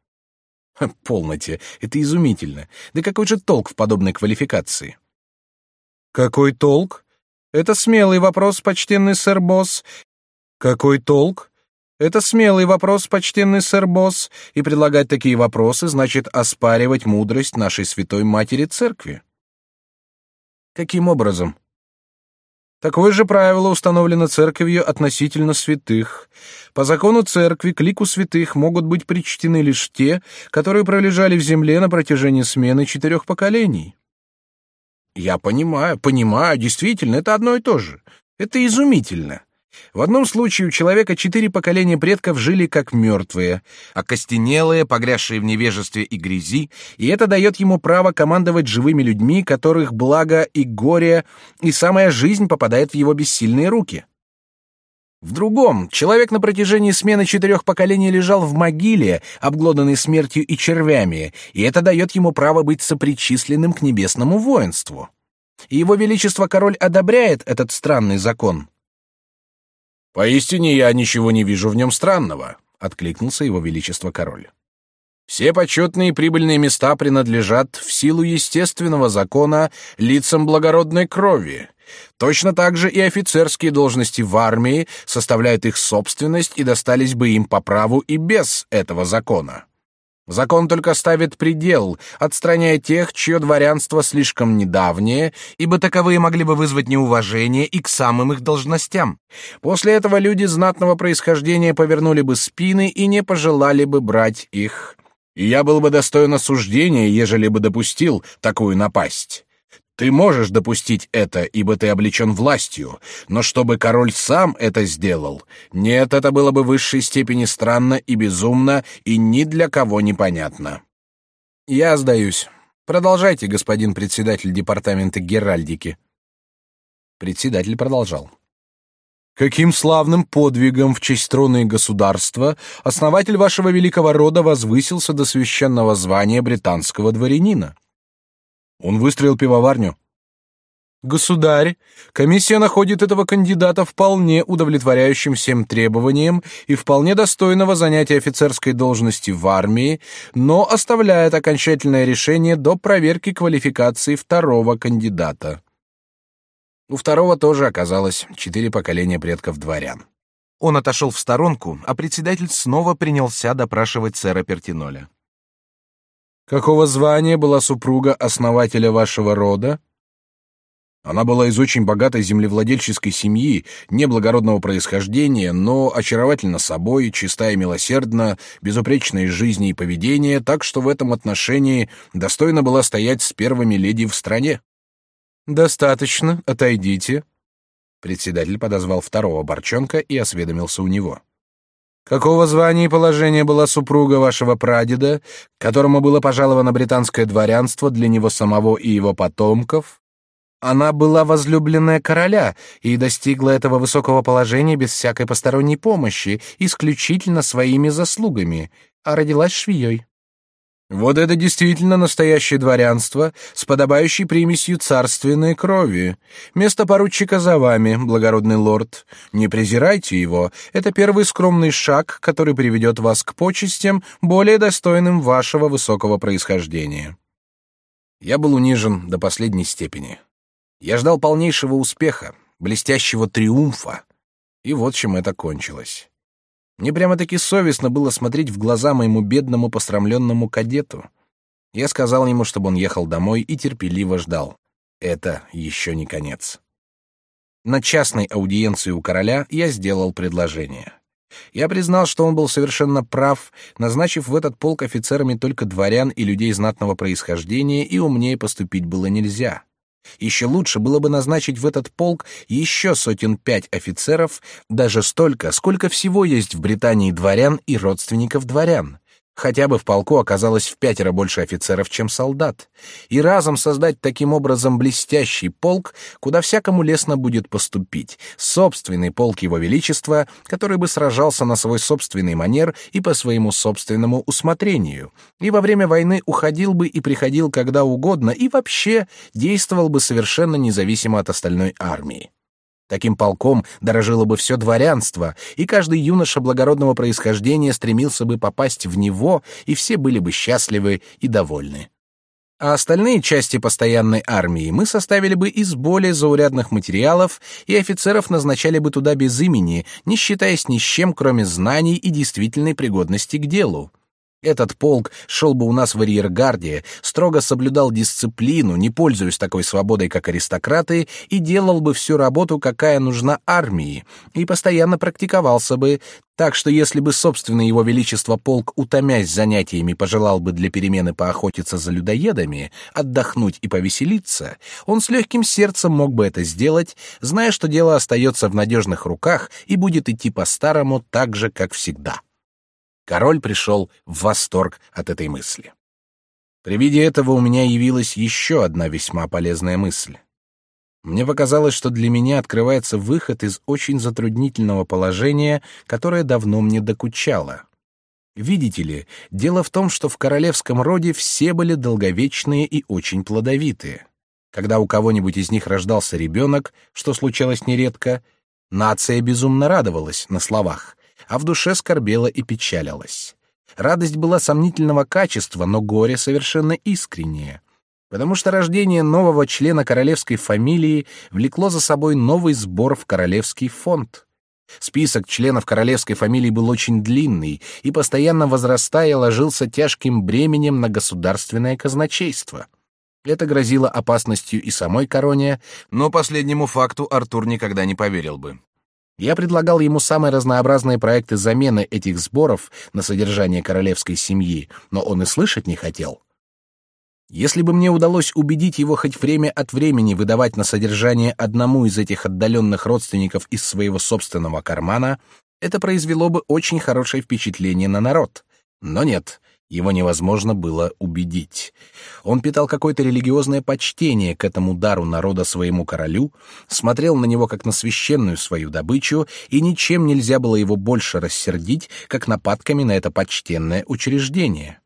[LAUGHS] Полноте, это изумительно. Да какой же толк в подобной квалификации? Какой толк? Это смелый вопрос, почтенный сэр Босс. Какой толк? Это смелый вопрос, почтенный сэр Босс, и предлагать такие вопросы значит оспаривать мудрость нашей святой матери церкви. Каким образом? Такое же правило установлено церковью относительно святых. По закону церкви к лику святых могут быть причтены лишь те, которые пролежали в земле на протяжении смены четырех поколений. Я понимаю, понимаю, действительно, это одно и то же. Это изумительно. В одном случае у человека четыре поколения предков жили как мертвые, окостенелые, погрязшие в невежестве и грязи, и это дает ему право командовать живыми людьми, которых благо и горе, и самая жизнь попадает в его бессильные руки. В другом человек на протяжении смены четырех поколений лежал в могиле, обглоданный смертью и червями, и это дает ему право быть сопричисленным к небесному воинству. И его величество король одобряет этот странный закон. Поистине я ничего не вижу в нем странного, откликнулся его величество король. Все почетные и прибыльные места принадлежат в силу естественного закона лицам благородной крови, Точно так же и офицерские должности в армии составляют их собственность и достались бы им по праву и без этого закона. Закон только ставит предел, отстраняя тех, чье дворянство слишком недавнее, ибо таковые могли бы вызвать неуважение и к самым их должностям. После этого люди знатного происхождения повернули бы спины и не пожелали бы брать их. И я был бы достоин осуждения, ежели бы допустил такую напасть. Ты можешь допустить это, ибо ты облечен властью, но чтобы король сам это сделал, нет, это было бы в высшей степени странно и безумно, и ни для кого непонятно. Я сдаюсь. Продолжайте, господин председатель департамента Геральдики. Председатель продолжал. Каким славным подвигом в честь трона и государства основатель вашего великого рода возвысился до священного звания британского дворянина? Он выстроил пивоварню. Государь, комиссия находит этого кандидата вполне удовлетворяющим всем требованиям и вполне достойного занятия офицерской должности в армии, но оставляет окончательное решение до проверки квалификации второго кандидата. У второго тоже оказалось четыре поколения предков дворян. Он отошел в сторонку, а председатель снова принялся допрашивать сэра Пертиноля. Какого звания была супруга основателя вашего рода? Она была из очень богатой землевладельческой семьи, неблагородного происхождения, но очаровательна собой, чистая и милосердна, безупречна из жизни и поведения, так что в этом отношении достойна была стоять с первыми леди в стране. Достаточно, отойдите. Председатель подозвал второго борчонка и осведомился у него. Какого звания и положения была супруга вашего прадеда, которому было пожаловано британское дворянство для него самого и его потомков? Она была возлюбленная короля и достигла этого высокого положения без всякой посторонней помощи, исключительно своими заслугами, а родилась швеей. Вот это действительно настоящее дворянство с подобающей примесью царственной крови. Место поручика за вами, благородный лорд. Не презирайте его. Это первый скромный шаг, который приведет вас к почестям, более достойным вашего высокого происхождения. Я был унижен до последней степени. Я ждал полнейшего успеха, блестящего триумфа. И вот чем это кончилось. Мне прямо-таки совестно было смотреть в глаза моему бедному посрамленному кадету. Я сказал ему, чтобы он ехал домой и терпеливо ждал. Это еще не конец. На частной аудиенции у короля я сделал предложение. Я признал, что он был совершенно прав, назначив в этот полк офицерами только дворян и людей знатного происхождения, и умнее поступить было нельзя. Еще лучше было бы назначить в этот полк еще сотен пять офицеров, даже столько, сколько всего есть в Британии дворян и родственников дворян. Хотя бы в полку оказалось в пятеро больше офицеров, чем солдат. И разом создать таким образом блестящий полк, куда всякому лестно будет поступить, собственный полк его величества, который бы сражался на свой собственный манер и по своему собственному усмотрению, и во время войны уходил бы и приходил когда угодно, и вообще действовал бы совершенно независимо от остальной армии. Таким полком дорожило бы все дворянство, и каждый юноша благородного происхождения стремился бы попасть в него, и все были бы счастливы и довольны. А остальные части постоянной армии мы составили бы из более заурядных материалов, и офицеров назначали бы туда без имени, не считаясь ни с чем, кроме знаний и действительной пригодности к делу. Этот полк шел бы у нас в арьергарде, строго соблюдал дисциплину, не пользуясь такой свободой, как аристократы, и делал бы всю работу, какая нужна армии, и постоянно практиковался бы, так что если бы собственное его величество полк, утомясь занятиями, пожелал бы для перемены поохотиться за людоедами, отдохнуть и повеселиться, он с легким сердцем мог бы это сделать, зная, что дело остается в надежных руках и будет идти по-старому так же, как всегда. Король пришел в восторг от этой мысли. При виде этого у меня явилась еще одна весьма полезная мысль. Мне показалось, что для меня открывается выход из очень затруднительного положения, которое давно мне докучало. Видите ли, дело в том, что в королевском роде все были долговечные и очень плодовитые. Когда у кого-нибудь из них рождался ребенок, что случалось нередко, нация безумно радовалась на словах, а в душе скорбела и печалилась. Радость была сомнительного качества, но горе совершенно искреннее — потому что рождение нового члена королевской фамилии влекло за собой новый сбор в королевский фонд. Список членов королевской фамилии был очень длинный и постоянно возрастая ложился тяжким бременем на государственное казначейство. Это грозило опасностью и самой короне, но последнему факту Артур никогда не поверил бы. Я предлагал ему самые разнообразные проекты замены этих сборов на содержание королевской семьи, но он и слышать не хотел. Если бы мне удалось убедить его хоть время от времени выдавать на содержание одному из этих отдаленных родственников из своего собственного кармана, это произвело бы очень хорошее впечатление на народ. Но нет, его невозможно было убедить. Он питал какое-то религиозное почтение к этому дару народа своему королю, смотрел на него как на священную свою добычу, и ничем нельзя было его больше рассердить, как нападками на это почтенное учреждение.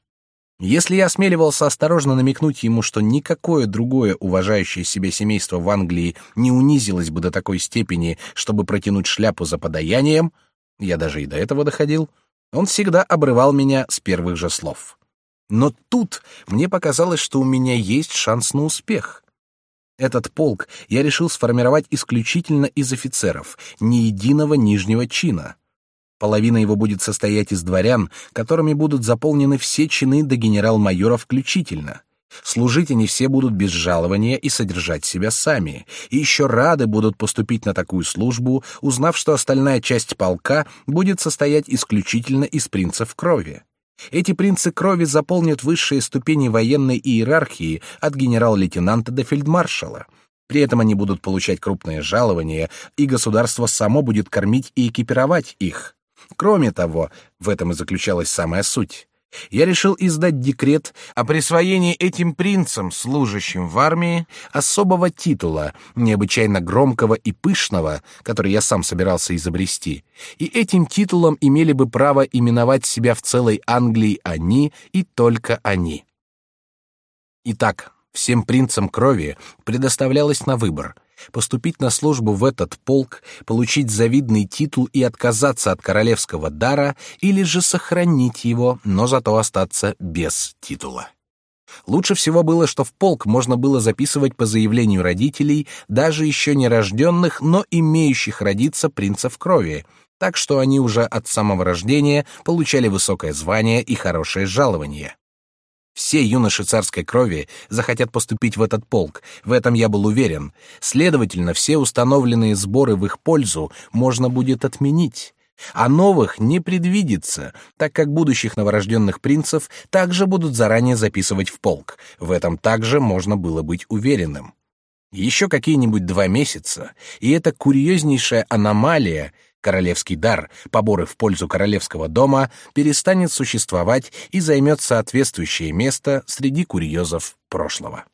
Если я осмеливался осторожно намекнуть ему, что никакое другое уважающее себя семейство в Англии не унизилось бы до такой степени, чтобы протянуть шляпу за подаянием, я даже и до этого доходил, он всегда обрывал меня с первых же слов. Но тут мне показалось, что у меня есть шанс на успех. Этот полк я решил сформировать исключительно из офицеров, ни единого нижнего чина — Половина его будет состоять из дворян, которыми будут заполнены все чины до генерал-майора включительно. Служить они все будут без жалования и содержать себя сами, и еще рады будут поступить на такую службу, узнав, что остальная часть полка будет состоять исключительно из принцев крови. Эти принцы крови заполнят высшие ступени военной иерархии от генерал-лейтенанта до фельдмаршала. При этом они будут получать крупные жалования, и государство само будет кормить и экипировать их. Кроме того, в этом и заключалась самая суть. Я решил издать декрет о присвоении этим принцам, служащим в армии, особого титула, необычайно громкого и пышного, который я сам собирался изобрести, и этим титулом имели бы право именовать себя в целой Англии они и только они. Итак, всем принцам крови предоставлялось на выбор — поступить на службу в этот полк, получить завидный титул и отказаться от королевского дара, или же сохранить его, но зато остаться без титула. Лучше всего было, что в полк можно было записывать по заявлению родителей даже еще не рожденных, но имеющих родиться принцев крови, так что они уже от самого рождения получали высокое звание и хорошее жалование. Все юноши царской крови захотят поступить в этот полк, в этом я был уверен. Следовательно, все установленные сборы в их пользу можно будет отменить. А новых не предвидится, так как будущих новорожденных принцев также будут заранее записывать в полк. В этом также можно было быть уверенным. Еще какие-нибудь два месяца, и эта курьезнейшая аномалия — королевский дар, поборы в пользу королевского дома, перестанет существовать и займет соответствующее место среди курьезов прошлого.